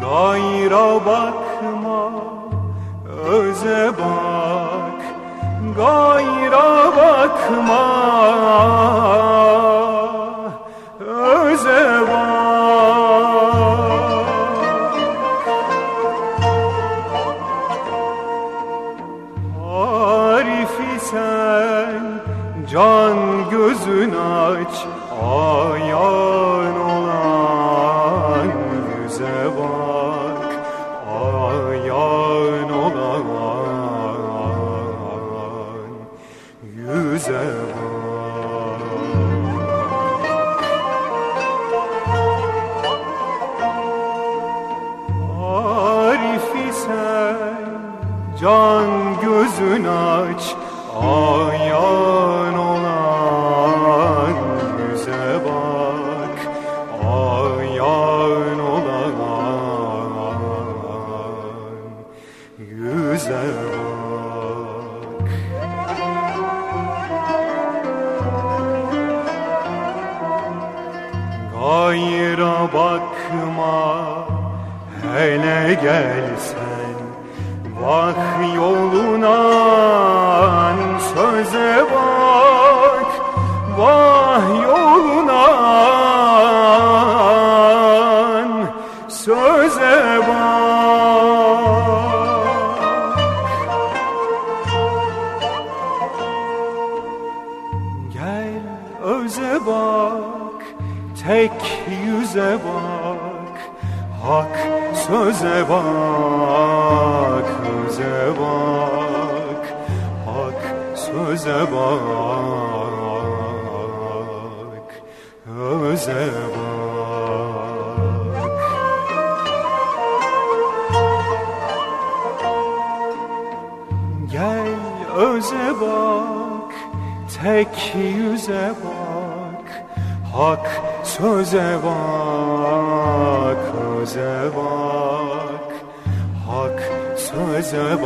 Gayra bakma öze bak. Gayra bakma öze bak. Sen can gözün aç Ayan can gözün aç Ayan olan yüze bak Ayan olan yüze bak. Gayra bakma hele gelsen Bak yoluna söze bak. Vah yoluna söze bak. Gel öze bak, tek yüze bak Hak söze bak, öze bak. Hak söze bak, öze bak. Gel öze bak, tek yüze bak. Hak söze bak, öze